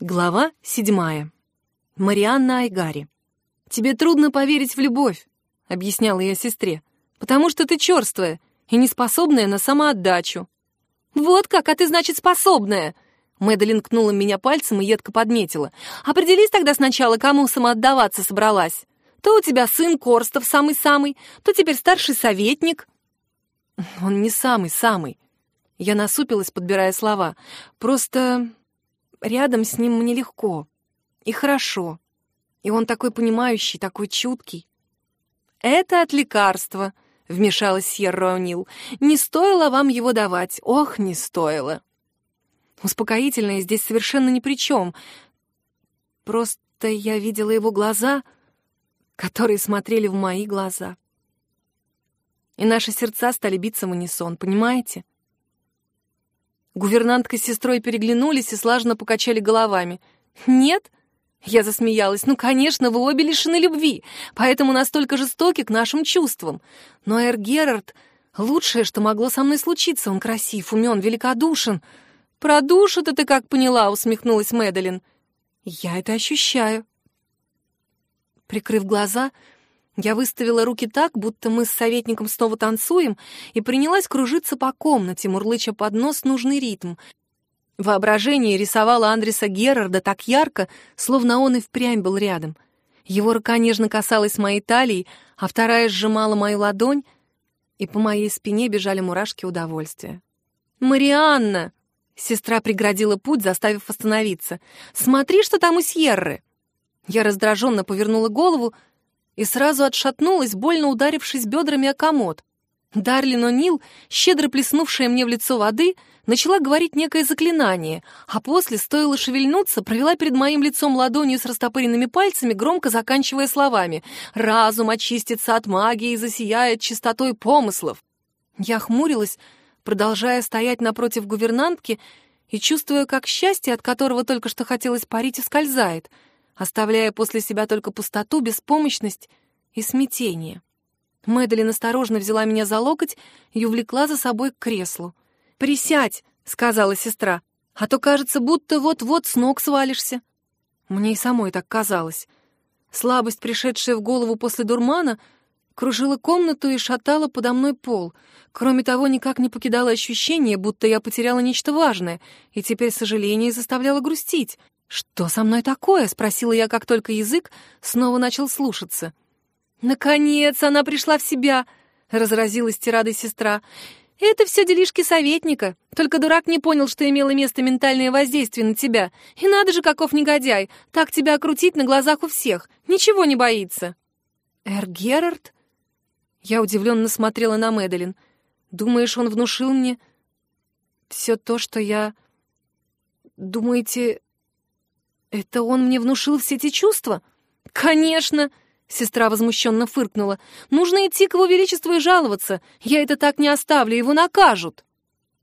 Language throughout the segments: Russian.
Глава седьмая. Марианна Айгари. «Тебе трудно поверить в любовь», — объясняла я сестре, «потому что ты черствая и неспособная на самоотдачу». «Вот как, а ты, значит, способная!» Мэдалин кнула меня пальцем и едко подметила. «Определись тогда сначала, кому самоотдаваться собралась. То у тебя сын Корстов самый-самый, то теперь старший советник». «Он не самый-самый». Я насупилась, подбирая слова. «Просто Рядом с ним мне легко и хорошо. И он такой понимающий, такой чуткий. «Это от лекарства», — вмешалась Сьерра О'Нил. «Не стоило вам его давать. Ох, не стоило». Успокоительное здесь совершенно ни при чем. Просто я видела его глаза, которые смотрели в мои глаза. И наши сердца стали биться в унисон, понимаете? Гувернантка с сестрой переглянулись и слаженно покачали головами. «Нет?» Я засмеялась. «Ну, конечно, вы обе лишены любви, поэтому настолько жестоки к нашим чувствам. Но Эр Герард — лучшее, что могло со мной случиться. Он красив, умен, великодушен». «Про душу-то ты как поняла?» — усмехнулась Мэдалин. «Я это ощущаю». Прикрыв глаза, я выставила руки так, будто мы с советником снова танцуем, и принялась кружиться по комнате, мурлыча под нос нужный ритм. Воображение рисовало Андреса Герарда так ярко, словно он и впрямь был рядом. Его рука нежно касалась моей талии, а вторая сжимала мою ладонь, и по моей спине бежали мурашки удовольствия. «Марианна!» — сестра преградила путь, заставив остановиться. «Смотри, что там у Сьерры!» Я раздраженно повернула голову, и сразу отшатнулась, больно ударившись бедрами о комод. Дарлин О'Нил, щедро плеснувшая мне в лицо воды, начала говорить некое заклинание, а после, стоило шевельнуться, провела перед моим лицом ладонью с растопыренными пальцами, громко заканчивая словами «Разум очистится от магии и засияет чистотой помыслов». Я хмурилась, продолжая стоять напротив гувернантки и чувствуя, как счастье, от которого только что хотелось парить, ускользает — оставляя после себя только пустоту, беспомощность и смятение. Мэдалин осторожно взяла меня за локоть и увлекла за собой к креслу. «Присядь!» — сказала сестра. «А то кажется, будто вот-вот с ног свалишься». Мне и самой так казалось. Слабость, пришедшая в голову после дурмана, кружила комнату и шатала подо мной пол. Кроме того, никак не покидало ощущение, будто я потеряла нечто важное, и теперь сожаление заставляло грустить. «Что со мной такое?» — спросила я, как только язык снова начал слушаться. «Наконец она пришла в себя!» — разразилась тирадой сестра. «Это все делишки советника. Только дурак не понял, что имело место ментальное воздействие на тебя. И надо же, каков негодяй, так тебя окрутить на глазах у всех. Ничего не боится». «Эр Герард?» Я удивленно смотрела на Мэдалин. «Думаешь, он внушил мне все то, что я... Думаете, «Это он мне внушил все эти чувства?» «Конечно!» — сестра возмущенно фыркнула. «Нужно идти к его величеству и жаловаться. Я это так не оставлю, его накажут».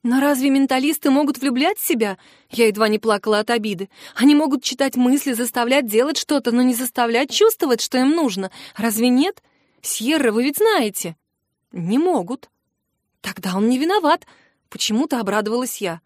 «Но разве менталисты могут влюблять себя?» Я едва не плакала от обиды. «Они могут читать мысли, заставлять делать что-то, но не заставлять чувствовать, что им нужно. Разве нет? Сьерра, вы ведь знаете». «Не могут». «Тогда он не виноват», — почему-то обрадовалась я.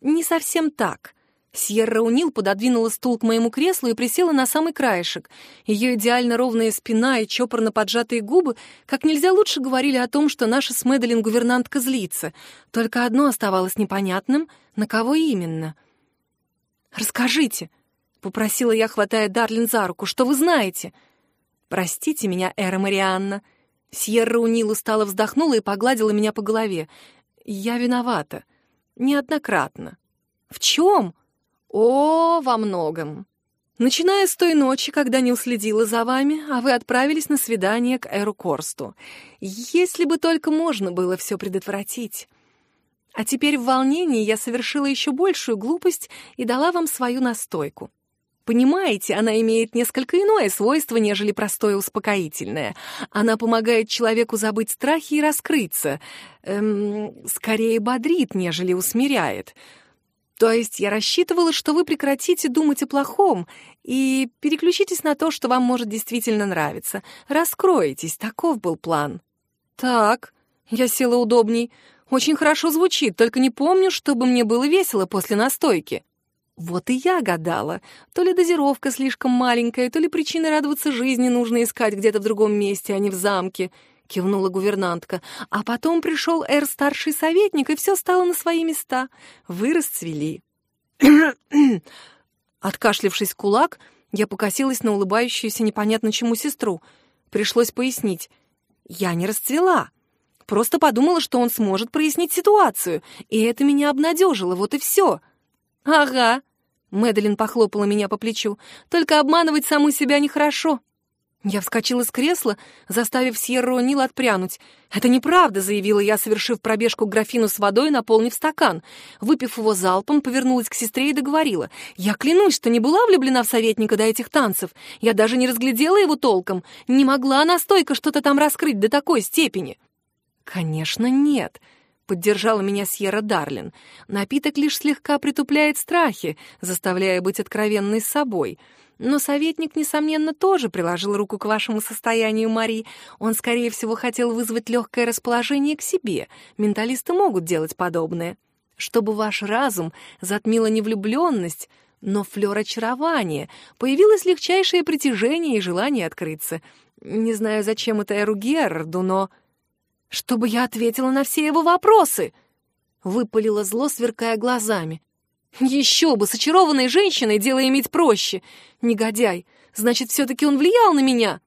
«Не совсем так». Сьерра Унил пододвинула стул к моему креслу и присела на самый краешек. Ее идеально ровная спина и чопорно поджатые губы как нельзя лучше говорили о том, что наша с Мэдалин гувернантка злится. Только одно оставалось непонятным — на кого именно. «Расскажите», — попросила я, хватая Дарлин за руку, — «что вы знаете?» «Простите меня, Эра Марианна». Сьерра Унил устало вздохнула и погладила меня по голове. «Я виновата. Неоднократно». «В чем?» О, во многом. Начиная с той ночи, когда не уследила за вами, а вы отправились на свидание к Эру Корсту. Если бы только можно было все предотвратить. А теперь в волнении я совершила еще большую глупость и дала вам свою настойку. Понимаете, она имеет несколько иное свойство, нежели простое успокоительное. Она помогает человеку забыть страхи и раскрыться. Эм, скорее бодрит, нежели усмиряет. То есть я рассчитывала, что вы прекратите думать о плохом и переключитесь на то, что вам может действительно нравиться. Раскроетесь, таков был план. Так, я села удобней. Очень хорошо звучит, только не помню, чтобы мне было весело после настойки. Вот и я гадала. То ли дозировка слишком маленькая, то ли причины радоваться жизни нужно искать где-то в другом месте, а не в замке. Кивнула гувернантка. А потом пришел Эр старший советник, и все стало на свои места. Вы расцвели. Откашлившись кулак, я покосилась на улыбающуюся непонятно чему сестру. Пришлось пояснить. Я не расцвела. Просто подумала, что он сможет прояснить ситуацию, и это меня обнадежило, вот и все. «Ага», — Мэдалин похлопала меня по плечу, «только обманывать саму себя нехорошо». Я вскочила с кресла, заставив Сьерру Нил отпрянуть. «Это неправда», — заявила я, совершив пробежку к графину с водой, наполнив стакан. Выпив его залпом, повернулась к сестре и договорила. «Я клянусь, что не была влюблена в советника до этих танцев. Я даже не разглядела его толком. Не могла настойка что-то там раскрыть до такой степени». «Конечно, нет», — поддержала меня Сьерра Дарлин. «Напиток лишь слегка притупляет страхи, заставляя быть откровенной с собой». Но советник, несомненно, тоже приложил руку к вашему состоянию, Мари. Он, скорее всего, хотел вызвать легкое расположение к себе. Менталисты могут делать подобное. Чтобы ваш разум затмила не влюбленность, но флёр очарования, появилось легчайшее притяжение и желание открыться. Не знаю, зачем это Эру Герарду, но... Чтобы я ответила на все его вопросы! Выпалило зло, сверкая глазами. Еще бы, с очарованной женщиной дело иметь проще. Негодяй, значит, все-таки он влиял на меня?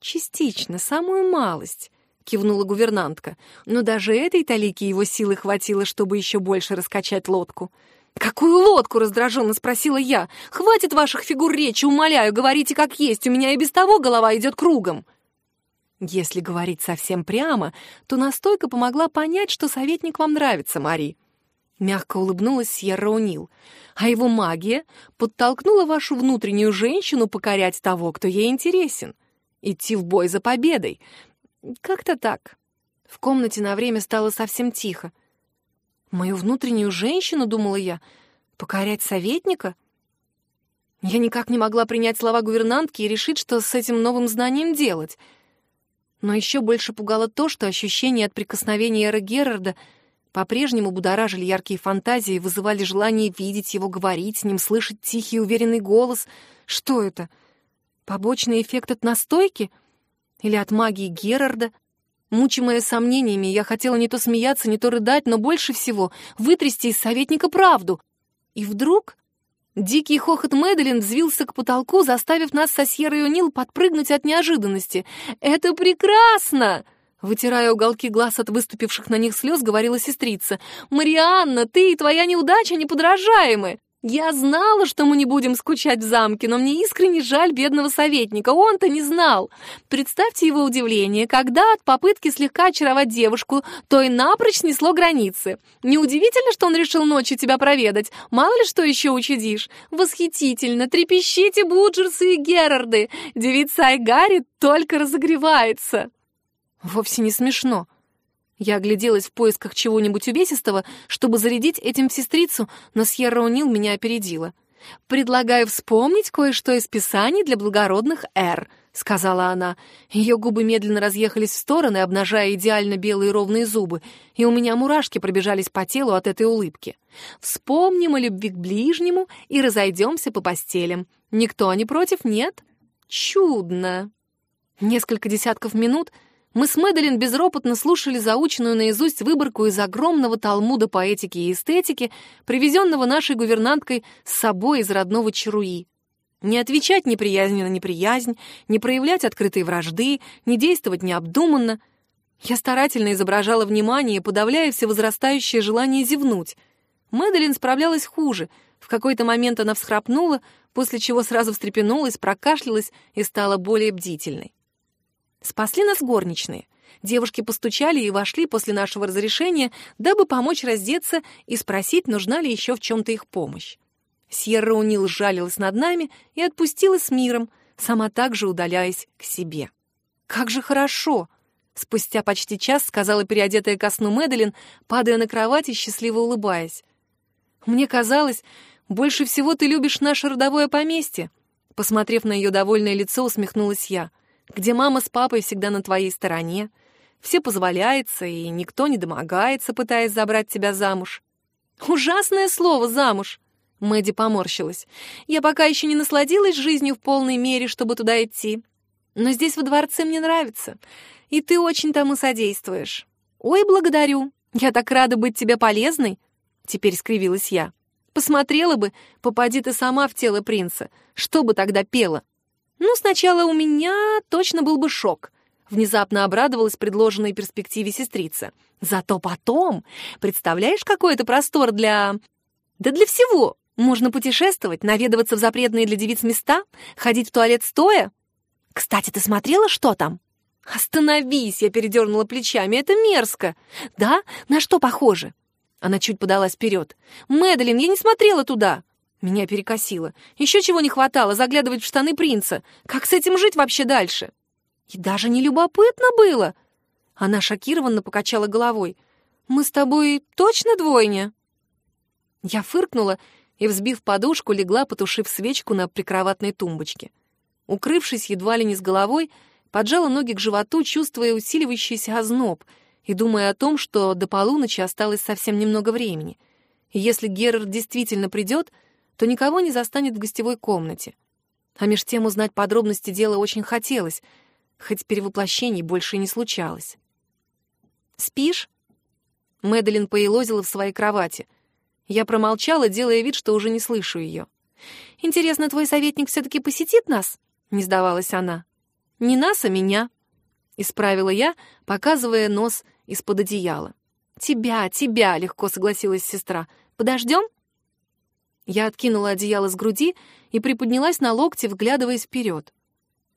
Частично, самую малость, кивнула гувернантка. Но даже этой талики его силы хватило, чтобы еще больше раскачать лодку. «Какую лодку?» — раздраженно спросила я. «Хватит ваших фигур речи, умоляю, говорите как есть, у меня и без того голова идет кругом». Если говорить совсем прямо, то настойка помогла понять, что советник вам нравится, Мари. Мягко улыбнулась Сьерра Унил. А его магия подтолкнула вашу внутреннюю женщину покорять того, кто ей интересен. Идти в бой за победой. Как-то так. В комнате на время стало совсем тихо. Мою внутреннюю женщину, думала я, покорять советника? Я никак не могла принять слова гувернантки и решить, что с этим новым знанием делать. Но еще больше пугало то, что ощущение от прикосновения Эра Герарда — по-прежнему будоражили яркие фантазии, вызывали желание видеть его, говорить с ним, слышать тихий уверенный голос. Что это? Побочный эффект от настойки? Или от магии Герарда? Мучимая сомнениями, я хотела не то смеяться, не то рыдать, но больше всего вытрясти из советника правду. И вдруг дикий хохот Мэдалин взвился к потолку, заставив нас со Сьеррой О'Нил подпрыгнуть от неожиданности. «Это прекрасно!» Вытирая уголки глаз от выступивших на них слез, говорила сестрица. «Марианна, ты и твоя неудача неподражаемы! Я знала, что мы не будем скучать в замке, но мне искренне жаль бедного советника, он-то не знал. Представьте его удивление, когда от попытки слегка очаровать девушку, то и напрочь снесло границы. Неудивительно, что он решил ночью тебя проведать, мало ли что еще учудишь. Восхитительно, трепещите Буджерсы и Герарды, девица Айгари только разогревается». Вовсе не смешно. Я огляделась в поисках чего-нибудь увесистого, чтобы зарядить этим сестрицу, но Сьерра Унил меня опередила. «Предлагаю вспомнить кое-что из писаний для благородных «Р», — сказала она. Ее губы медленно разъехались в стороны, обнажая идеально белые ровные зубы, и у меня мурашки пробежались по телу от этой улыбки. «Вспомним о любви к ближнему и разойдемся по постелям. Никто не против, нет? Чудно!» Несколько десятков минут — мы с Мэдалин безропотно слушали заученную наизусть выборку из огромного талмуда по этике и эстетике, привезенного нашей гувернанткой с собой из родного Чаруи. Не отвечать неприязнью на неприязнь, не проявлять открытой вражды, не действовать необдуманно. Я старательно изображала внимание, подавляя всевозрастающее желание зевнуть. Мэдалин справлялась хуже. В какой-то момент она всхрапнула, после чего сразу встрепенулась, прокашлялась и стала более бдительной. Спасли нас горничные. Девушки постучали и вошли после нашего разрешения, дабы помочь раздеться и спросить, нужна ли еще в чем-то их помощь. Сьерра Унил жалилась над нами и отпустила с миром, сама также удаляясь к себе. «Как же хорошо!» Спустя почти час сказала переодетая ко сну Мэдалин, падая на кровать и счастливо улыбаясь. «Мне казалось, больше всего ты любишь наше родовое поместье». Посмотрев на ее довольное лицо, усмехнулась я — где мама с папой всегда на твоей стороне, все позволяется, и никто не домогается, пытаясь забрать тебя замуж. Ужасное слово «замуж». Мэдди поморщилась. «Я пока еще не насладилась жизнью в полной мере, чтобы туда идти. Но здесь во дворце мне нравится, и ты очень тому содействуешь. Ой, благодарю. Я так рада быть тебе полезной!» Теперь скривилась я. «Посмотрела бы, попади ты сама в тело принца. Что бы тогда пела?» «Ну, сначала у меня точно был бы шок», — внезапно обрадовалась предложенной перспективе сестрица. «Зато потом, представляешь, какой это простор для... Да для всего! Можно путешествовать, наведываться в запретные для девиц места, ходить в туалет стоя. Кстати, ты смотрела, что там?» «Остановись!» — я передернула плечами. «Это мерзко!» «Да? На что похоже?» Она чуть подалась вперед. «Мэдалин, я не смотрела туда!» Меня перекосило. Еще чего не хватало, заглядывать в штаны принца. Как с этим жить вообще дальше? И даже не любопытно было. Она шокированно покачала головой. «Мы с тобой точно двойня?» Я фыркнула и, взбив подушку, легла, потушив свечку на прикроватной тумбочке. Укрывшись едва ли не с головой, поджала ноги к животу, чувствуя усиливающийся озноб и думая о том, что до полуночи осталось совсем немного времени. И если Герард действительно придет, то никого не застанет в гостевой комнате. А меж тем узнать подробности дела очень хотелось, хоть перевоплощений больше не случалось. «Спишь?» Мэдалин поелозила в своей кровати. Я промолчала, делая вид, что уже не слышу ее. «Интересно, твой советник все-таки посетит нас?» — не сдавалась она. «Не нас, а меня», — исправила я, показывая нос из-под одеяла. «Тебя, тебя!» — легко согласилась сестра. «Подождем?» Я откинула одеяло с груди и приподнялась на локте, вглядываясь вперед.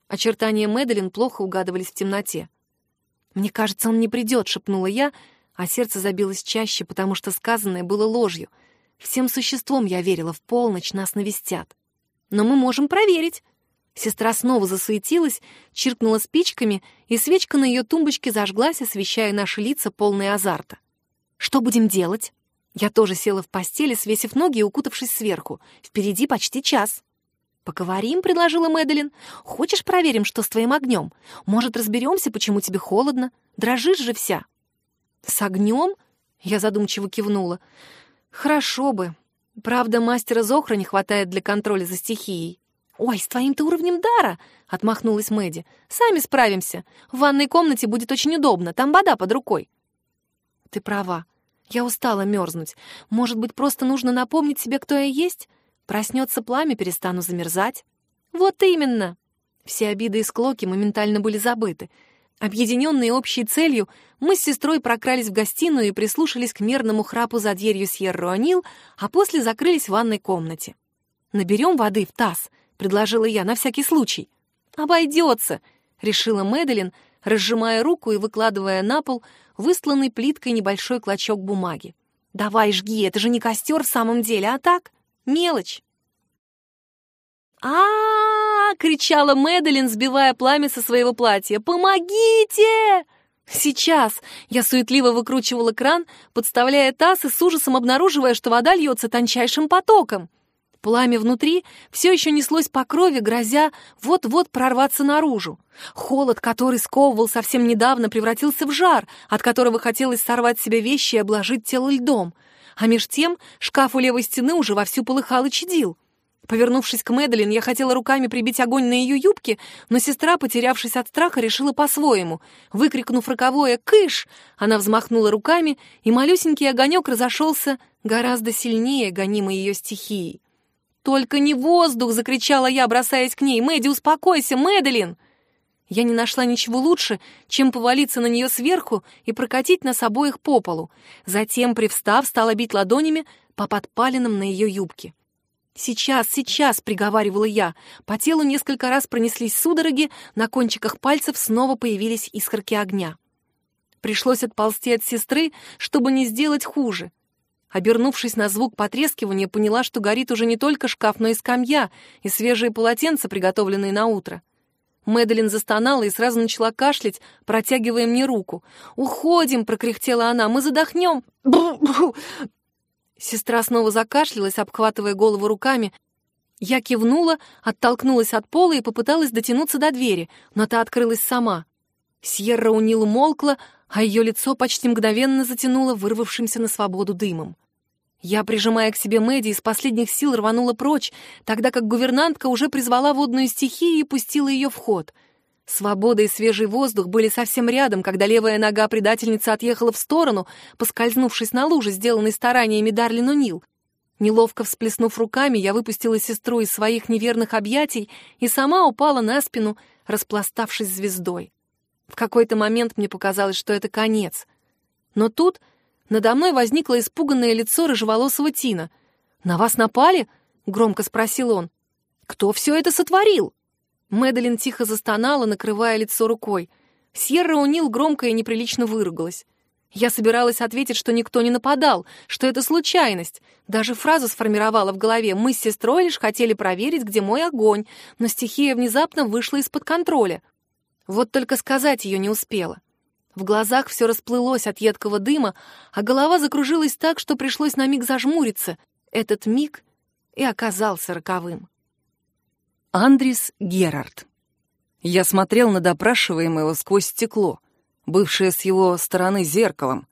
Очертания Мэдалин плохо угадывались в темноте. «Мне кажется, он не придет», — шепнула я, а сердце забилось чаще, потому что сказанное было ложью. Всем существом я верила, в полночь нас навестят. «Но мы можем проверить». Сестра снова засуетилась, чиркнула спичками, и свечка на ее тумбочке зажглась, освещая наши лица, полные азарта. «Что будем делать?» Я тоже села в постели, свесив ноги и укутавшись сверху. Впереди почти час. «Поговорим», — предложила Мэдалин. «Хочешь, проверим, что с твоим огнем? Может, разберемся, почему тебе холодно? Дрожишь же вся». «С огнем?» — я задумчиво кивнула. «Хорошо бы. Правда, мастера Зохра не хватает для контроля за стихией». «Ой, с твоим-то уровнем дара!» — отмахнулась Мэдди. «Сами справимся. В ванной комнате будет очень удобно, там вода под рукой». «Ты права. Я устала мерзнуть. Может быть, просто нужно напомнить себе, кто я есть? Проснется пламя, перестану замерзать. Вот именно. Все обиды и склоки моментально были забыты. Объединенные общей целью, мы с сестрой прокрались в гостиную и прислушались к мерному храпу за дверью Сьерру-Анил, а после закрылись в ванной комнате. «Наберем воды в таз», — предложила я на всякий случай. «Обойдется», — решила Мэдалин, разжимая руку и выкладывая на пол высланный плиткой небольшой клочок бумаги. «Давай, жги, это же не костер в самом деле, а так? Мелочь!» а, кричала Мэдалин, сбивая пламя со своего платья. «Помогите!» «Сейчас!» Я суетливо выкручивала кран, подставляя таз и с ужасом обнаруживая, что вода льется тончайшим потоком. Пламя внутри все еще неслось по крови, грозя вот-вот прорваться наружу. Холод, который сковывал совсем недавно, превратился в жар, от которого хотелось сорвать себе вещи и обложить тело льдом. А меж тем шкаф у левой стены уже вовсю полыхал и чадил. Повернувшись к Мэдалин, я хотела руками прибить огонь на ее юбке, но сестра, потерявшись от страха, решила по-своему. Выкрикнув роковое «Кыш!», она взмахнула руками, и малюсенький огонек разошелся гораздо сильнее, гонимой ее стихией. «Только не воздух!» — закричала я, бросаясь к ней. «Мэдди, успокойся, Мэдалин!» Я не нашла ничего лучше, чем повалиться на нее сверху и прокатить нас обоих по полу. Затем, привстав, стала бить ладонями по подпалинам на ее юбке. «Сейчас, сейчас!» — приговаривала я. По телу несколько раз пронеслись судороги, на кончиках пальцев снова появились искорки огня. Пришлось отползти от сестры, чтобы не сделать хуже. Обернувшись на звук потрескивания, поняла, что горит уже не только шкаф, но и скамья, и свежие полотенца, приготовленные на утро. Мэдалин застонала и сразу начала кашлять, протягивая мне руку. «Уходим!» — прокряхтела она. «Мы задохнем!» Сестра снова закашлялась, обхватывая голову руками. Я кивнула, оттолкнулась от пола и попыталась дотянуться до двери, но та открылась сама. Сьерра унил умолкла, а ее лицо почти мгновенно затянуло вырвавшимся на свободу дымом. Я, прижимая к себе Мэдди, из последних сил рванула прочь, тогда как гувернантка уже призвала водную стихию и пустила ее в ход. Свобода и свежий воздух были совсем рядом, когда левая нога предательницы отъехала в сторону, поскользнувшись на луже, сделанной стараниями Дарлину Нил. Неловко всплеснув руками, я выпустила сестру из своих неверных объятий и сама упала на спину, распластавшись звездой. В какой-то момент мне показалось, что это конец. Но тут надо мной возникло испуганное лицо рыжеволосого Тина. «На вас напали?» — громко спросил он. «Кто все это сотворил?» Мэдалин тихо застонала, накрывая лицо рукой. Сьерра Унил громко и неприлично выругалась. Я собиралась ответить, что никто не нападал, что это случайность. Даже фразу сформировала в голове «Мы с сестрой лишь хотели проверить, где мой огонь», но стихия внезапно вышла из-под контроля. Вот только сказать ее не успела. В глазах все расплылось от едкого дыма, а голова закружилась так, что пришлось на миг зажмуриться. Этот миг и оказался роковым. Андрис Герард. Я смотрел на допрашиваемого сквозь стекло, бывшее с его стороны зеркалом,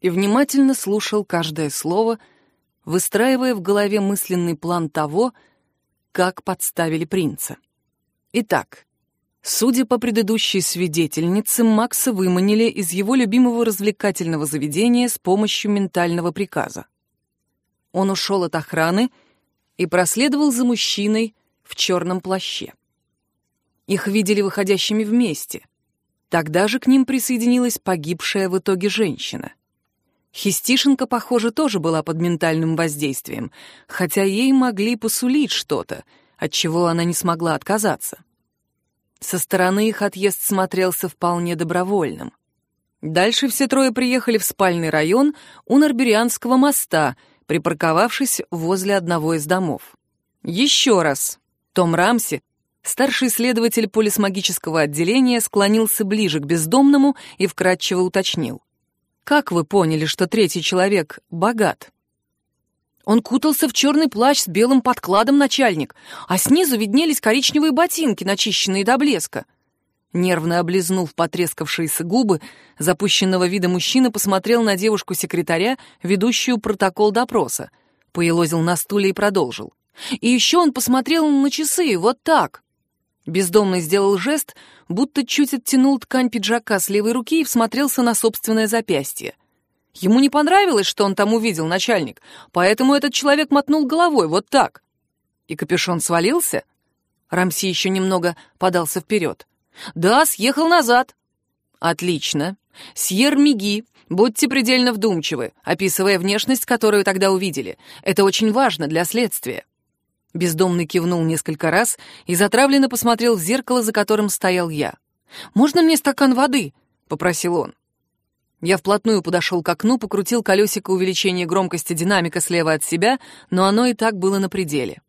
и внимательно слушал каждое слово, выстраивая в голове мысленный план того, как подставили принца. Итак, Судя по предыдущей свидетельнице, Макса выманили из его любимого развлекательного заведения с помощью ментального приказа. Он ушел от охраны и проследовал за мужчиной в черном плаще. Их видели выходящими вместе. Тогда же к ним присоединилась погибшая в итоге женщина. Хистишенко, похоже, тоже была под ментальным воздействием, хотя ей могли посулить что-то, от чего она не смогла отказаться. Со стороны их отъезд смотрелся вполне добровольным. Дальше все трое приехали в спальный район у Норберианского моста, припарковавшись возле одного из домов. Еще раз. Том Рамси, старший следователь полисмагического отделения, склонился ближе к бездомному и вкратчиво уточнил. «Как вы поняли, что третий человек богат?» Он кутался в черный плащ с белым подкладом начальник, а снизу виднелись коричневые ботинки, начищенные до блеска. Нервно облизнув потрескавшиеся губы, запущенного вида мужчина посмотрел на девушку-секретаря, ведущую протокол допроса, поелозил на стуле и продолжил. И еще он посмотрел на часы, вот так. Бездомный сделал жест, будто чуть оттянул ткань пиджака с левой руки и всмотрелся на собственное запястье. Ему не понравилось, что он там увидел, начальник, поэтому этот человек мотнул головой, вот так. И капюшон свалился? Рамси еще немного подался вперед. Да, съехал назад. Отлично. Сьер Миги, будьте предельно вдумчивы, описывая внешность, которую тогда увидели. Это очень важно для следствия. Бездомный кивнул несколько раз и затравленно посмотрел в зеркало, за которым стоял я. «Можно мне стакан воды?» — попросил он. Я вплотную подошел к окну, покрутил колесико увеличения громкости динамика слева от себя, но оно и так было на пределе.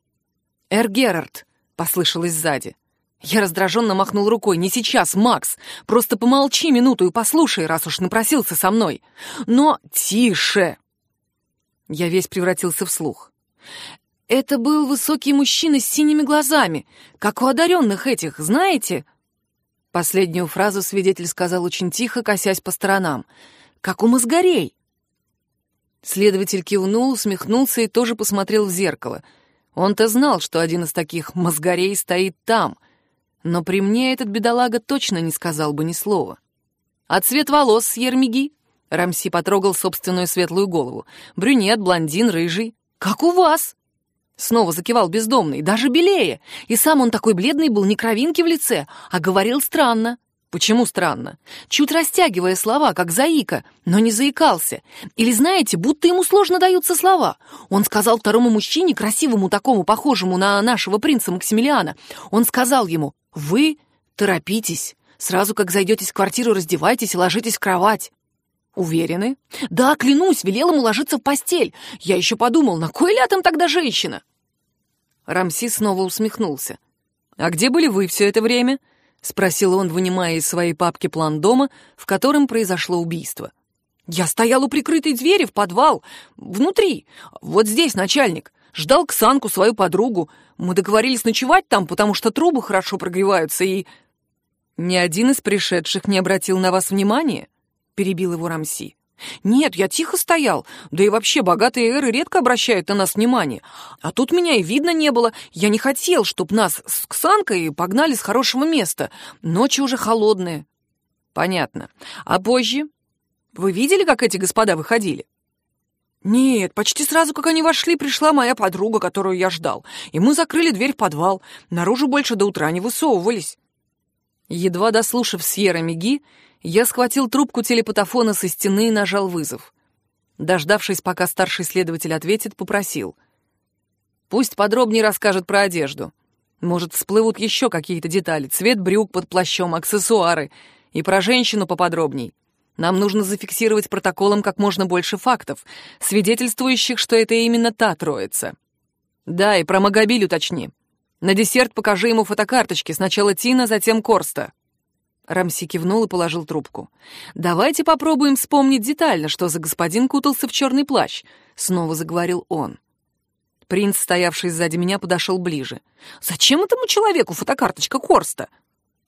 «Эр Герард!» — послышалось сзади. Я раздраженно махнул рукой. «Не сейчас, Макс! Просто помолчи минуту и послушай, раз уж напросился со мной. Но тише!» Я весь превратился в слух. «Это был высокий мужчина с синими глазами, как у одаренных этих, знаете?» Последнюю фразу свидетель сказал очень тихо, косясь по сторонам. «Как у мозгорей!» Следователь кивнул, усмехнулся и тоже посмотрел в зеркало. Он-то знал, что один из таких мозгорей стоит там, но при мне этот бедолага точно не сказал бы ни слова. «А цвет волос с Ермиги?» Рамси потрогал собственную светлую голову. «Брюнет, блондин, рыжий. Как у вас?» Снова закивал бездомный, даже белее. И сам он такой бледный был, не кровинки в лице, а говорил странно. Почему странно? Чуть растягивая слова, как заика, но не заикался. Или, знаете, будто ему сложно даются слова. Он сказал второму мужчине, красивому такому, похожему на нашего принца Максимилиана, он сказал ему, «Вы торопитесь. Сразу как зайдете в квартиру, раздевайтесь и ложитесь в кровать». «Уверены?» «Да, клянусь, велел ему ложиться в постель. Я еще подумал, на кой ля там тогда женщина?» Рамси снова усмехнулся. «А где были вы все это время?» — спросил он, вынимая из своей папки план дома, в котором произошло убийство. «Я стоял у прикрытой двери в подвал, внутри, вот здесь начальник. Ждал Ксанку, свою подругу. Мы договорились ночевать там, потому что трубы хорошо прогреваются, и...» «Ни один из пришедших не обратил на вас внимания?» — перебил его Рамси. «Нет, я тихо стоял. Да и вообще, богатые эры редко обращают на нас внимание. А тут меня и видно не было. Я не хотел, чтоб нас с Ксанкой погнали с хорошего места. Ночи уже холодные». «Понятно. А позже? Вы видели, как эти господа выходили?» «Нет, почти сразу, как они вошли, пришла моя подруга, которую я ждал, и мы закрыли дверь в подвал. Наружу больше до утра не высовывались». Едва дослушав Сьерра Миги, я схватил трубку телепатофона со стены и нажал вызов. Дождавшись, пока старший следователь ответит, попросил. «Пусть подробнее расскажет про одежду. Может, всплывут еще какие-то детали, цвет брюк под плащом, аксессуары, и про женщину поподробней. Нам нужно зафиксировать протоколом как можно больше фактов, свидетельствующих, что это именно та троица. Да, и про Магобиль уточни. На десерт покажи ему фотокарточки, сначала Тина, затем Корста». Рамси кивнул и положил трубку. «Давайте попробуем вспомнить детально, что за господин кутался в черный плащ», — снова заговорил он. Принц, стоявший сзади меня, подошел ближе. «Зачем этому человеку фотокарточка Корста?»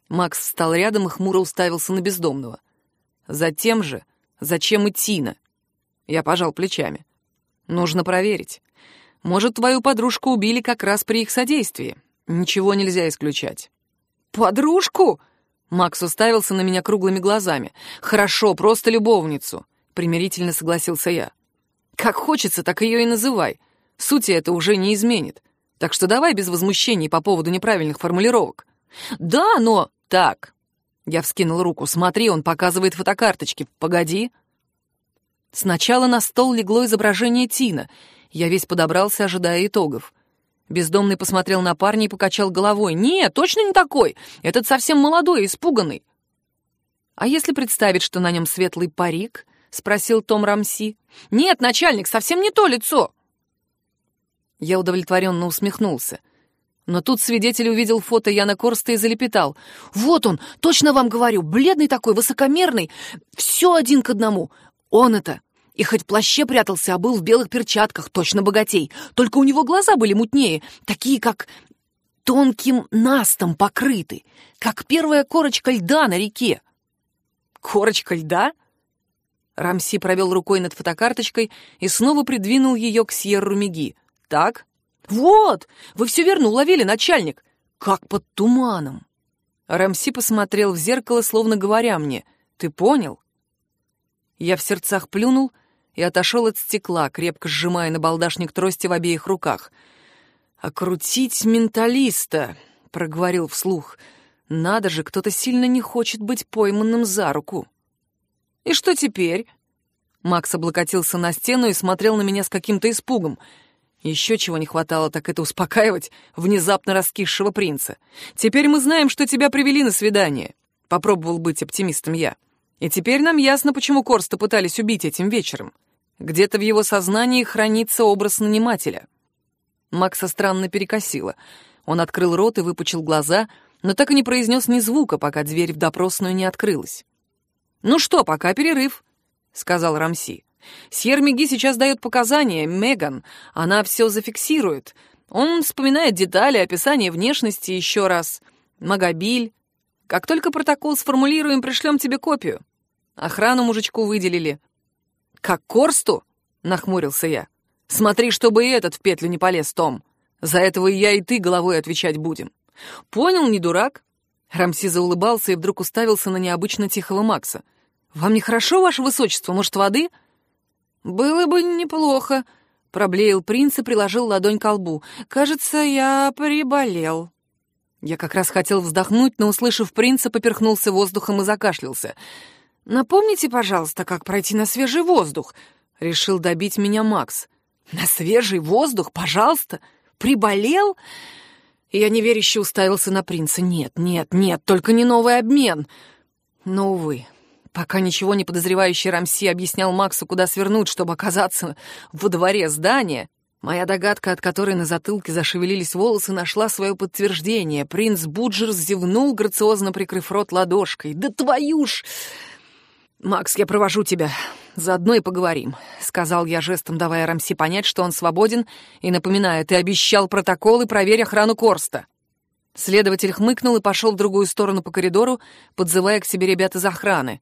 Макс встал рядом и хмуро уставился на бездомного. «Затем же, зачем и Тина?» Я пожал плечами. «Нужно проверить. Может, твою подружку убили как раз при их содействии. Ничего нельзя исключать». «Подружку?» Макс уставился на меня круглыми глазами. «Хорошо, просто любовницу», — примирительно согласился я. «Как хочется, так ее и называй. Сути это уже не изменит. Так что давай без возмущений по поводу неправильных формулировок». «Да, но...» «Так». Я вскинул руку. «Смотри, он показывает фотокарточки. Погоди». Сначала на стол легло изображение Тина. Я весь подобрался, ожидая итогов. Бездомный посмотрел на парня и покачал головой. «Нет, точно не такой! Этот совсем молодой и испуганный!» «А если представить, что на нем светлый парик?» — спросил Том Рамси. «Нет, начальник, совсем не то лицо!» Я удовлетворенно усмехнулся. Но тут свидетель увидел фото Яна Корста и залепетал. «Вот он, точно вам говорю, бледный такой, высокомерный, все один к одному. Он это, и хоть в плаще прятался, а был в белых перчатках, точно богатей. Только у него глаза были мутнее, такие как тонким настом покрыты, как первая корочка льда на реке. Корочка льда? Рамси провел рукой над фотокарточкой и снова придвинул ее к Сьерру Миги. Так? Вот! Вы все верно уловили, начальник. Как под туманом. Рамси посмотрел в зеркало, словно говоря мне. Ты понял? Я в сердцах плюнул — и отошел от стекла, крепко сжимая на балдашник трости в обеих руках. «Окрутить менталиста!» — проговорил вслух. «Надо же, кто-то сильно не хочет быть пойманным за руку». «И что теперь?» Макс облокотился на стену и смотрел на меня с каким-то испугом. Еще чего не хватало, так это успокаивать внезапно раскисшего принца. «Теперь мы знаем, что тебя привели на свидание», — попробовал быть оптимистом я. «И теперь нам ясно, почему Корста пытались убить этим вечером. Где-то в его сознании хранится образ нанимателя. Макса странно перекосило. Он открыл рот и выпучил глаза, но так и не произнес ни звука, пока дверь в допросную не открылась. «Ну что, пока перерыв», — сказал Рамси. «Сьер Миги сейчас дает показания, Меган. Она все зафиксирует. Он вспоминает детали, описание внешности еще раз. Магобиль. Как только протокол сформулируем, пришлем тебе копию. Охрану мужичку выделили. «Как Корсту?» — нахмурился я. «Смотри, чтобы и этот в петлю не полез, Том. За этого и я, и ты головой отвечать будем». «Понял, не дурак?» Рамси заулыбался и вдруг уставился на необычно тихого Макса. «Вам нехорошо, ваше высочество? Может, воды?» «Было бы неплохо», — проблеял принц и приложил ладонь к лбу. «Кажется, я приболел». Я как раз хотел вздохнуть, но, услышав принца, поперхнулся воздухом и закашлялся. «Напомните, пожалуйста, как пройти на свежий воздух?» — решил добить меня Макс. «На свежий воздух? Пожалуйста! Приболел?» Я неверяще уставился на принца. «Нет, нет, нет, только не новый обмен!» Но, увы, пока ничего не подозревающий Рамси объяснял Максу, куда свернуть, чтобы оказаться во дворе здания, моя догадка, от которой на затылке зашевелились волосы, нашла свое подтверждение. Принц Буджер зевнул, грациозно прикрыв рот ладошкой. «Да твою ж!» «Макс, я провожу тебя. Заодно и поговорим», — сказал я жестом, давая Рамси понять, что он свободен, и напоминая, ты обещал протокол и проверь охрану Корста. Следователь хмыкнул и пошел в другую сторону по коридору, подзывая к себе ребят из охраны.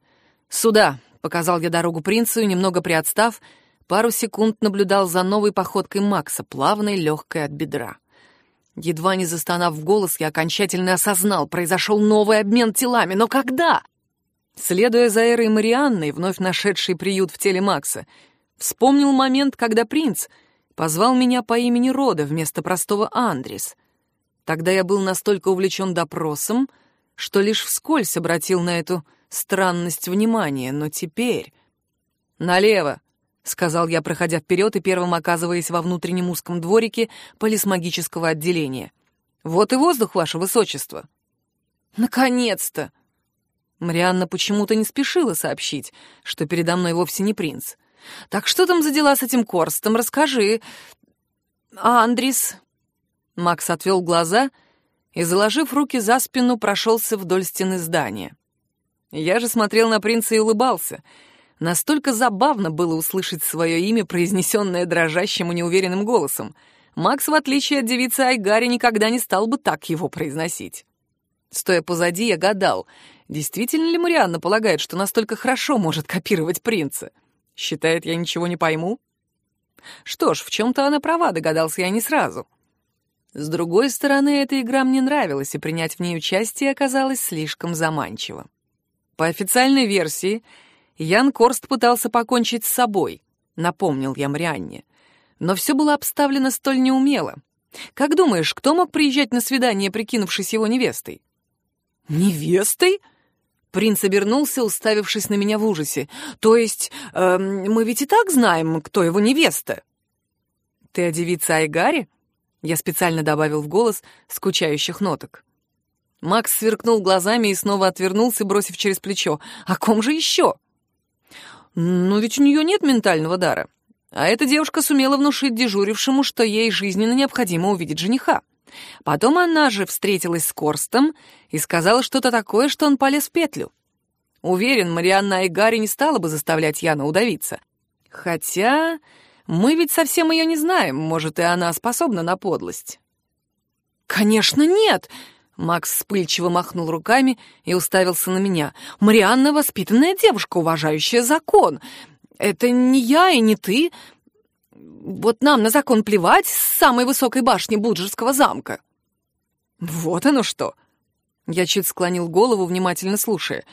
«Сюда, Показал я дорогу принцу немного приотстав, пару секунд наблюдал за новой походкой Макса, плавной, легкой от бедра. Едва не застонав в голос, я окончательно осознал, произошел новый обмен телами, но когда? Следуя за Эрой Марианной, вновь нашедшей приют в теле Макса, вспомнил момент, когда принц позвал меня по имени рода вместо простого Андрис. Тогда я был настолько увлечен допросом, что лишь вскользь обратил на эту странность внимания, но теперь... «Налево!» — сказал я, проходя вперед и первым оказываясь во внутреннем узком дворике полисмагического отделения. «Вот и воздух, ваше высочество!» «Наконец-то!» Марианна почему-то не спешила сообщить, что передо мной вовсе не принц. «Так что там за дела с этим Корстом? Расскажи!» «Андрис!» Макс отвел глаза и, заложив руки за спину, прошелся вдоль стены здания. Я же смотрел на принца и улыбался — Настолько забавно было услышать свое имя, произнесенное дрожащим и неуверенным голосом. Макс, в отличие от девицы Айгари, никогда не стал бы так его произносить. Стоя позади, я гадал, действительно ли Марианна полагает, что настолько хорошо может копировать принца? Считает, я ничего не пойму? Что ж, в чем-то она права, догадался я не сразу. С другой стороны, эта игра мне нравилась, и принять в ней участие оказалось слишком заманчиво. По официальной версии, Ян Корст пытался покончить с собой, напомнил я Мрианне. Но все было обставлено столь неумело. Как думаешь, кто мог приезжать на свидание, прикинувшись его невестой? Невестой? Принц обернулся, уставившись на меня в ужасе. То есть, э, мы ведь и так знаем, кто его невеста. Ты о девице Айгаре? Я специально добавил в голос скучающих ноток. Макс сверкнул глазами и снова отвернулся, бросив через плечо. «О ком же еще?» Но ведь у нее нет ментального дара. А эта девушка сумела внушить дежурившему, что ей жизненно необходимо увидеть жениха. Потом она же встретилась с Корстом и сказала что-то такое, что он полез в петлю. Уверен, Марианна и Гарри не стала бы заставлять Яна удавиться. Хотя мы ведь совсем ее не знаем, может, и она способна на подлость. «Конечно, нет!» Макс вспыльчиво махнул руками и уставился на меня. «Марианна — воспитанная девушка, уважающая закон. Это не я и не ты. Вот нам на закон плевать с самой высокой башни Буджерского замка». «Вот оно что!» Я чуть склонил голову, внимательно слушая.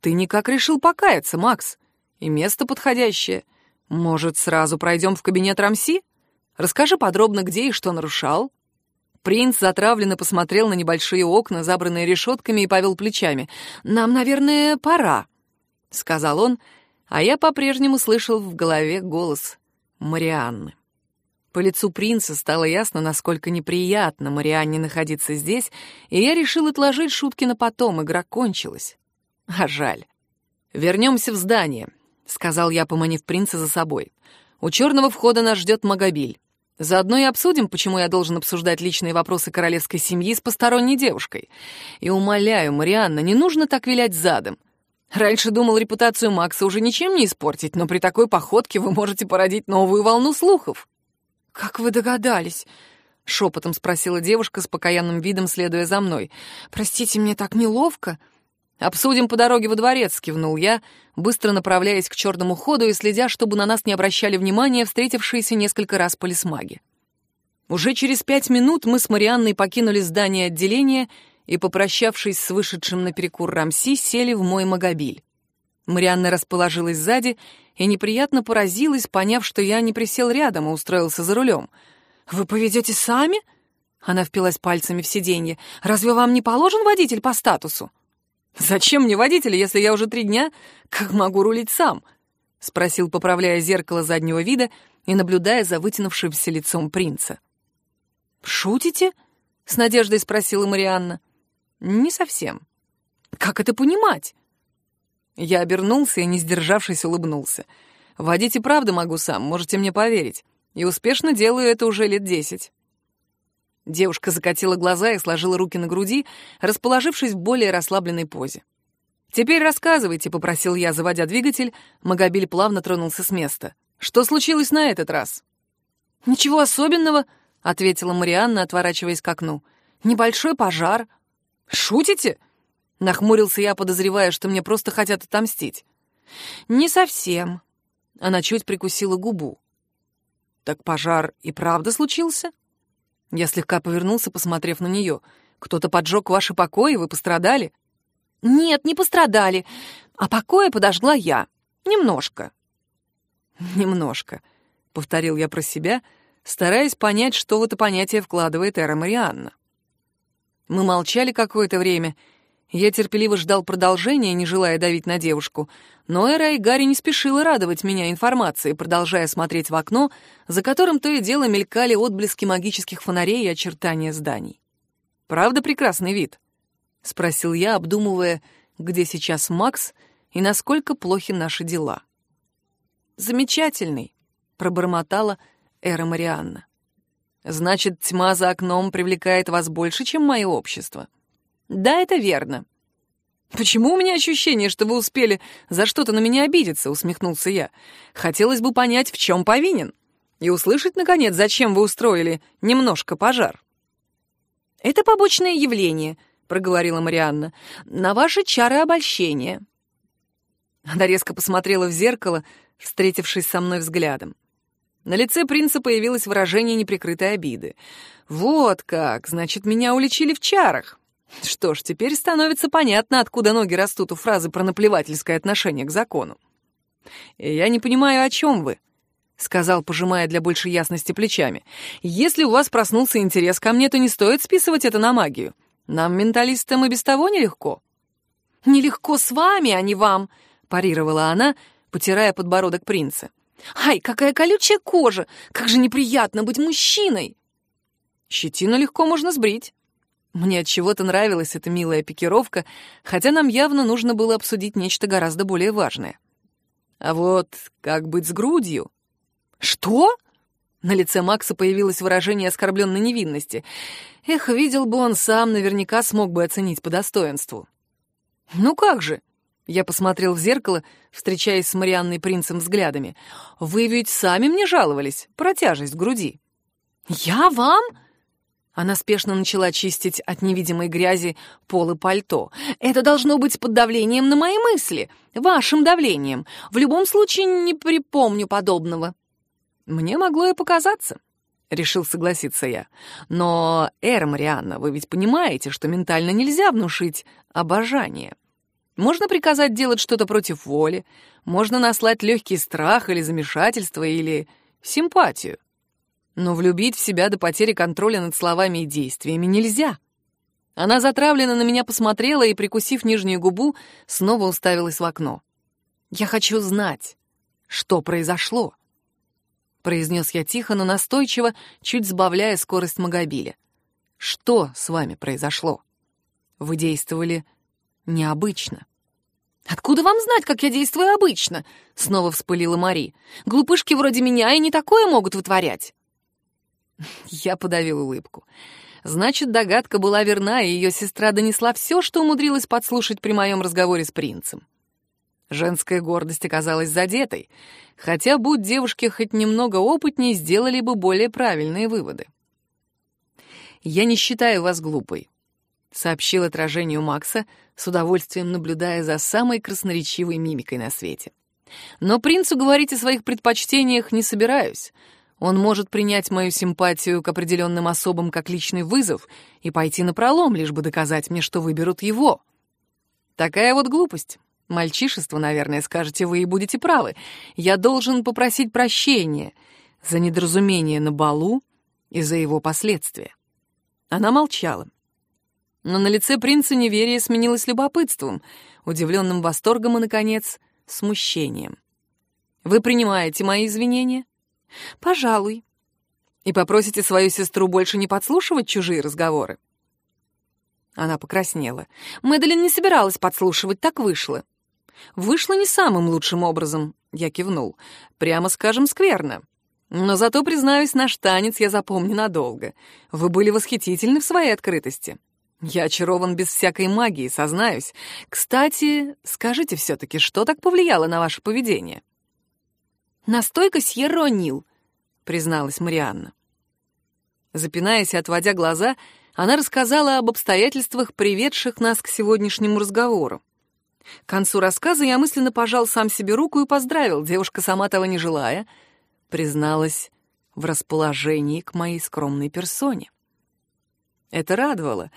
«Ты никак решил покаяться, Макс. И место подходящее. Может, сразу пройдем в кабинет Рамси? Расскажи подробно, где и что нарушал». Принц затравленно посмотрел на небольшие окна, забранные решетками, и повел плечами. «Нам, наверное, пора», — сказал он, а я по-прежнему слышал в голове голос Марианны. По лицу принца стало ясно, насколько неприятно Марианне находиться здесь, и я решил отложить шутки на потом, игра кончилась. А жаль. «Вернемся в здание», — сказал я, поманив принца за собой. «У черного входа нас ждет Магобиль. Заодно и обсудим, почему я должен обсуждать личные вопросы королевской семьи с посторонней девушкой. И умоляю, Марианна, не нужно так вилять задом. Раньше думал, репутацию Макса уже ничем не испортить, но при такой походке вы можете породить новую волну слухов. «Как вы догадались?» — шепотом спросила девушка с покаянным видом, следуя за мной. «Простите, мне так неловко». «Обсудим по дороге во дворец», — кивнул я, быстро направляясь к черному ходу и следя, чтобы на нас не обращали внимания встретившиеся несколько раз полисмаги. Уже через пять минут мы с Марианной покинули здание отделения и, попрощавшись с вышедшим на перекур Рамси, сели в мой магобиль. Марианна расположилась сзади и неприятно поразилась, поняв, что я не присел рядом и устроился за рулем. «Вы поведете сами?» Она впилась пальцами в сиденье. «Разве вам не положен водитель по статусу?» «Зачем мне водитель, если я уже три дня как могу рулить сам?» — спросил, поправляя зеркало заднего вида и наблюдая за вытянувшимся лицом принца. «Шутите?» — с надеждой спросила Марианна. «Не совсем. Как это понимать?» Я обернулся и, не сдержавшись, улыбнулся. «Водить и правда могу сам, можете мне поверить. И успешно делаю это уже лет десять». Девушка закатила глаза и сложила руки на груди, расположившись в более расслабленной позе. «Теперь рассказывайте», — попросил я, заводя двигатель. Магобиль плавно тронулся с места. «Что случилось на этот раз?» «Ничего особенного», — ответила Марианна, отворачиваясь к окну. «Небольшой пожар». «Шутите?» — нахмурился я, подозревая, что мне просто хотят отомстить. «Не совсем». Она чуть прикусила губу. «Так пожар и правда случился?» Я слегка повернулся, посмотрев на нее. «Кто-то поджег ваши покои, вы пострадали?» «Нет, не пострадали, а покои подожгла я. Немножко». «Немножко», — повторил я про себя, стараясь понять, что в это понятие вкладывает Эра Марианна. Мы молчали какое-то время. Я терпеливо ждал продолжения, не желая давить на девушку, но Эра и Гарри не спешила радовать меня информацией, продолжая смотреть в окно, за которым то и дело мелькали отблески магических фонарей и очертания зданий. «Правда прекрасный вид?» — спросил я, обдумывая, где сейчас Макс и насколько плохи наши дела. «Замечательный», — пробормотала Эра Марианна. «Значит, тьма за окном привлекает вас больше, чем мое общество?» «Да, это верно». «Почему у меня ощущение, что вы успели за что-то на меня обидеться?» — усмехнулся я. «Хотелось бы понять, в чем повинен, и услышать, наконец, зачем вы устроили немножко пожар». «Это побочное явление», — проговорила Марианна, — «на ваши чары обольщения». Она резко посмотрела в зеркало, встретившись со мной взглядом. На лице принца появилось выражение неприкрытой обиды. «Вот как! Значит, меня уличили в чарах!» Что ж, теперь становится понятно, откуда ноги растут у фразы про наплевательское отношение к закону. «Я не понимаю, о чем вы», — сказал, пожимая для большей ясности плечами. «Если у вас проснулся интерес ко мне, то не стоит списывать это на магию. Нам, менталистам, и без того нелегко». «Нелегко с вами, а не вам», — парировала она, потирая подбородок принца. «Ай, какая колючая кожа! Как же неприятно быть мужчиной!» «Щетину легко можно сбрить». Мне от чего-то нравилась эта милая пикировка, хотя нам явно нужно было обсудить нечто гораздо более важное. А вот как быть с грудью? Что? На лице Макса появилось выражение оскорбленной невинности. Эх, видел бы он сам, наверняка смог бы оценить по достоинству. Ну как же? Я посмотрел в зеркало, встречаясь с Марианной принцем взглядами. «Вы ведь сами мне жаловались про тяжесть груди». «Я вам?» Она спешно начала чистить от невидимой грязи пол и пальто. «Это должно быть под давлением на мои мысли, вашим давлением. В любом случае не припомню подобного». «Мне могло и показаться», — решил согласиться я. «Но, Эра Марианна, вы ведь понимаете, что ментально нельзя внушить обожание». Можно приказать делать что-то против воли, можно наслать легкий страх или замешательство, или симпатию. Но влюбить в себя до потери контроля над словами и действиями нельзя. Она затравленно на меня посмотрела и, прикусив нижнюю губу, снова уставилась в окно. «Я хочу знать, что произошло», — произнес я тихо, но настойчиво, чуть сбавляя скорость Магобиля. «Что с вами произошло? Вы действовали необычно». «Откуда вам знать, как я действую обычно?» — снова вспылила Мари. «Глупышки вроде меня и не такое могут вытворять». Я подавил улыбку. Значит, догадка была верна, и ее сестра донесла все, что умудрилась подслушать при моем разговоре с принцем. Женская гордость оказалась задетой, хотя, будь девушки хоть немного опытнее, сделали бы более правильные выводы. «Я не считаю вас глупой сообщил отражению Макса, с удовольствием наблюдая за самой красноречивой мимикой на свете. Но принцу говорить о своих предпочтениях не собираюсь. Он может принять мою симпатию к определенным особам как личный вызов и пойти на пролом, лишь бы доказать мне, что выберут его. Такая вот глупость. Мальчишество, наверное, скажете вы и будете правы. Я должен попросить прощения за недоразумение на балу и за его последствия. Она молчала. Но на лице принца неверие сменилось любопытством, удивленным восторгом и, наконец, смущением. «Вы принимаете мои извинения?» «Пожалуй». «И попросите свою сестру больше не подслушивать чужие разговоры?» Она покраснела. Мэдалин не собиралась подслушивать, так вышло. «Вышло не самым лучшим образом», — я кивнул. «Прямо скажем, скверно. Но зато, признаюсь, наш танец я запомню надолго. Вы были восхитительны в своей открытости». Я очарован без всякой магии, сознаюсь. Кстати, скажите все-таки, что так повлияло на ваше поведение? Настойка Сьерро-Нил, призналась Марианна. Запинаясь и отводя глаза, она рассказала об обстоятельствах, приведших нас к сегодняшнему разговору. К концу рассказа я мысленно пожал сам себе руку и поздравил. Девушка, сама того не желая, призналась в расположении к моей скромной персоне. Это радовало.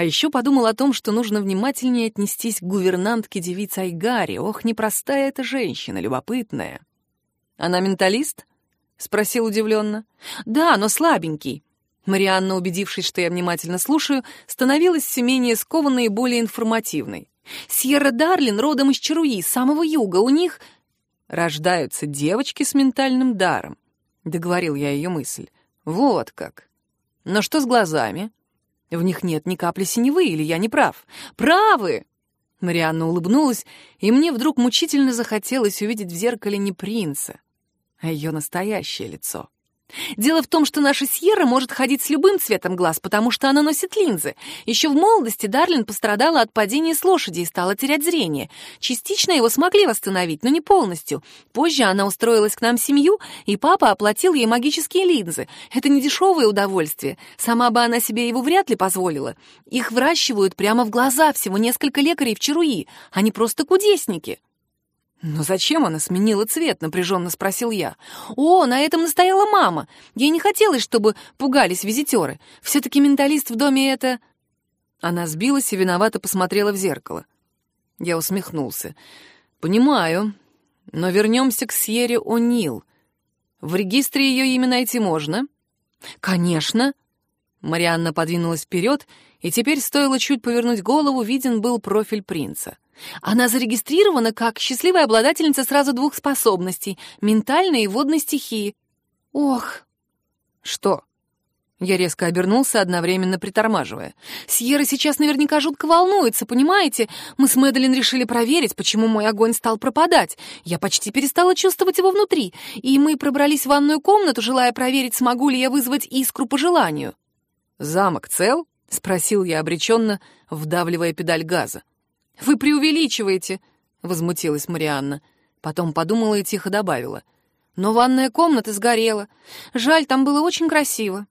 А еще подумал о том, что нужно внимательнее отнестись к гувернантке девицы Айгари. Ох, непростая эта женщина, любопытная. Она менталист? спросил удивленно. Да, но слабенький. Марианна, убедившись, что я внимательно слушаю, становилась все менее скованной и более информативной. Сьерра Дарлин родом из Чаруи, самого юга. У них рождаются девочки с ментальным даром. Договорил я ее мысль. Вот как. Но что с глазами? В них нет ни капли синевы, или я не прав? Правы! Марианна улыбнулась, и мне вдруг мучительно захотелось увидеть в зеркале не принца, а ее настоящее лицо. Дело в том, что наша Сьерра может ходить с любым цветом глаз, потому что она носит линзы. Еще в молодости Дарлин пострадала от падения с лошади и стала терять зрение. Частично его смогли восстановить, но не полностью. Позже она устроилась к нам в семью, и папа оплатил ей магические линзы. Это не дешевое удовольствие. Сама бы она себе его вряд ли позволила. Их выращивают прямо в глаза всего несколько лекарей в Чаруи. Они просто кудесники. «Но зачем она сменила цвет?» — напряженно спросил я. «О, на этом настояла мама. Ей не хотелось, чтобы пугались визитеры. Все-таки менталист в доме это...» Она сбилась и виновато посмотрела в зеркало. Я усмехнулся. «Понимаю. Но вернемся к Сьере О'Нил. В регистре ее имя найти можно?» «Конечно!» Марианна подвинулась вперед, и теперь стоило чуть повернуть голову, виден был профиль принца. Она зарегистрирована как счастливая обладательница сразу двух способностей — ментальной и водной стихии. Ох! Что? Я резко обернулся, одновременно притормаживая. Сьерра сейчас наверняка жутко волнуется, понимаете? Мы с Мэдалин решили проверить, почему мой огонь стал пропадать. Я почти перестала чувствовать его внутри, и мы пробрались в ванную комнату, желая проверить, смогу ли я вызвать искру по желанию. «Замок цел?» — спросил я обреченно, вдавливая педаль газа. «Вы преувеличиваете», — возмутилась Марианна. Потом подумала и тихо добавила. «Но ванная комната сгорела. Жаль, там было очень красиво».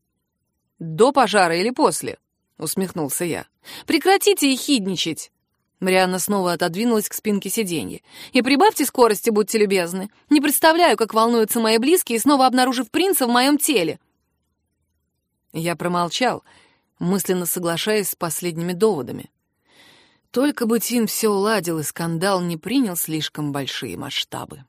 «До пожара или после?» — усмехнулся я. «Прекратите ехидничать!» Марианна снова отодвинулась к спинке сиденья. «И прибавьте скорости, будьте любезны. Не представляю, как волнуются мои близкие, снова обнаружив принца в моем теле». Я промолчал, мысленно соглашаясь с последними доводами. Только бы Тин все уладил и скандал не принял слишком большие масштабы.